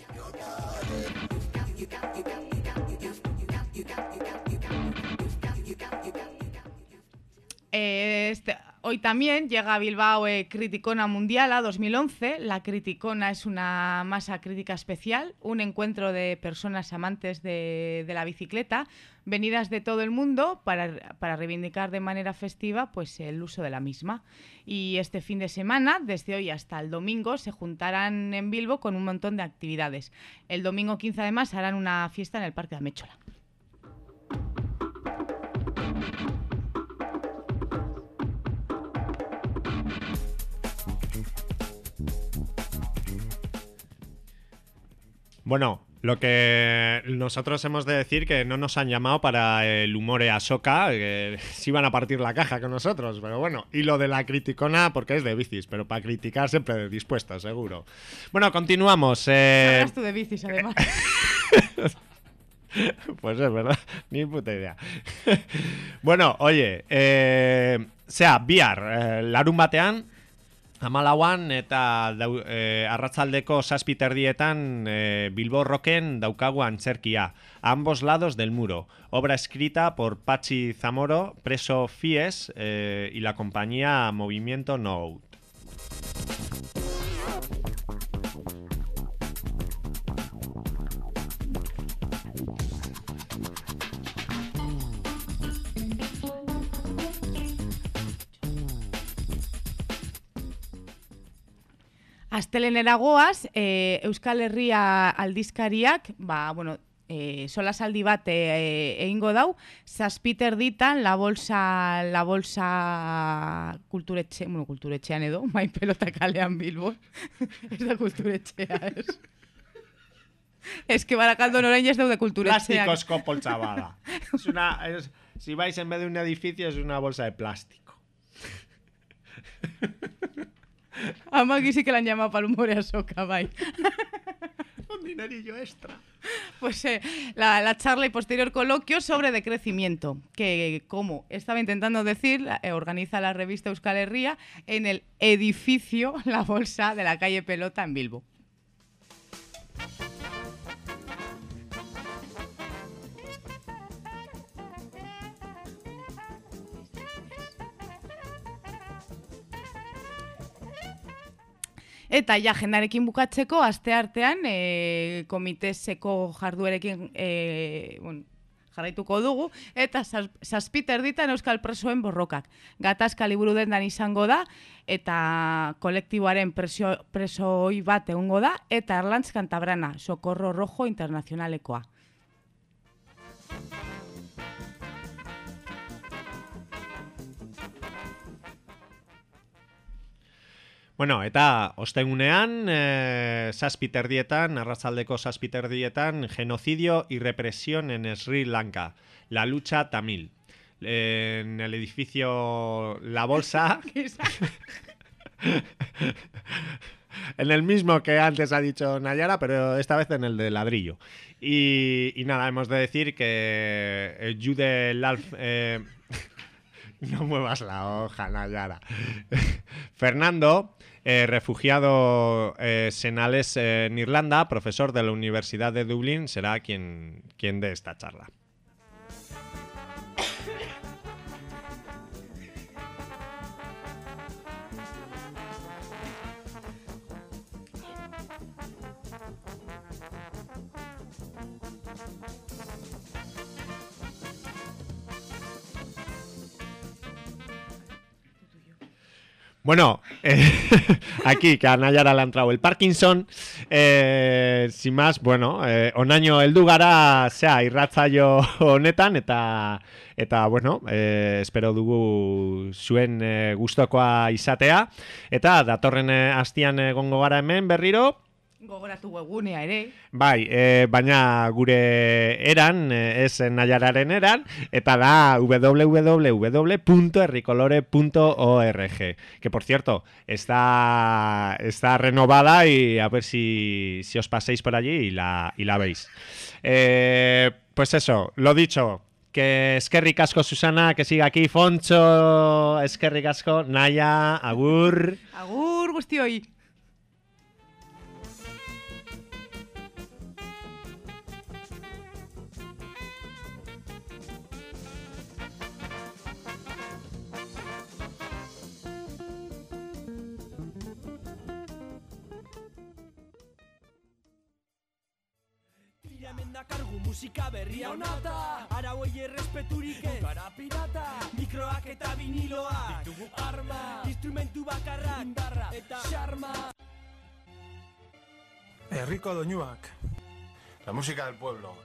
Eh, este- hoy también llega a Bilbao eh, Criticona Mundiala 2011. La Criticona es una masa crítica especial, un encuentro de personas amantes de, de la bicicleta, venidas de todo el mundo para, para reivindicar de manera festiva pues, el uso de la misma. Y este fin de semana, desde hoy hasta el domingo, se juntarán en Bilbo con un montón de actividades. El domingo 15 además harán una fiesta en el Parque de Améchola. Bueno, Lo que nosotros hemos de decir que no nos han llamado para el humor a soca, que sí iban a partir la caja con nosotros, pero bueno, y lo de la criticona porque es de bicis, pero para criticar siempre dispuesto, seguro. Bueno, continuamos. eh, tú de bicis, además. Pues es verdad, ni puta idea. bueno, oye, eh, sea, bihar, eh, larun batean, amalauan eta dau, eh, arratzaldeko zazpiterdietan eh, Bilbo Rocken daukagu antzerkia, ambos lados del muro, obra escrita por Pachi Zamoro, preso Fies eh, y la compañía Movimiento Note. Astelenera goaz, e, Euskal Herria aldizkariak, ba, bueno, e, solasaldi bat e, egingo dau, zazpiter ditan la bolsa, la bolsa kulturetxe, bueno, kulturetxean edo, mai pelota kalean Bilbo. ez da kulturetxea, ez. Ez que barakaldon orain ez daude kulturetxeak. Plásticos con polchabada. Es una, es- si vais en vez de un edificio es una bolsa de plástico. Ama aquí sí que la han llamado para el humor a soca. Un dinerillo extra. Pues eh, la, la charla y posterior coloquio sobre decrecimiento, que como estaba intentando decir, eh, organiza la revista Euskal Herria en el edificio La Bolsa de la calle Pelota en Bilbo. Eta ja jendarekin bukatzeko aste artean e, komiteseko jarduerekin e, bueno, jarraituko dugu eta zaz- zazpiter ditan Euskal Presoen borrokak. Gatazka liburu dendan izango da eta kolektiboaren presio, presoi bat egongo da eta Erlantz Kantabrana, Socorro Rojo Internacionalekoa. Bueno, eta ostegunean, eh, zazpiterdietan, arratzaldeko zazpiterdietan, genocidio y represión en Sri Lanka, la lucha tamil. En el edificio La Bolsa, en el mismo que antes ha dicho Nayara, pero esta vez en el de ladrillo. Y, y nada, hemos de decir que eh, Jude Lalf... eh, no muevas la hoja, Nayara. Fernando, eh, refugiado eh, senales en Irlanda, profesor de la Universidad de Dublín, será quien, quien dé esta charla. Bueno, eh, aquí que a Nayara le ha entrado el Parkinson. eh, sin más, bueno, eh, onaino heldu gara zea irratzaio honetan eta eta bueno, eh, espero dugu zuen eh, gustokoa izatea eta datorren eh, astian egongo gara hemen berriro. Gogoratu webgunea ere. Bai, e, baina gure eran, e, ez naiararen eran, eta da www.erricolore.org, que por cierto, está, está renovada y a ver si, si os paséis por allí y la, y la veis. Eh, pues eso, lo dicho, que eskerrik asko Susana, que siga aquí, Foncho, eskerrik asko, Naya, Agur. Agur guztioi! musika berria onata Arau oi errespeturik ez. Gara pirata. Mikroak eta viniloak Ditugu arma. Instrumentu bakarrak Indarra. Eta xarma. Herriko doinuak. La musika del pueblo.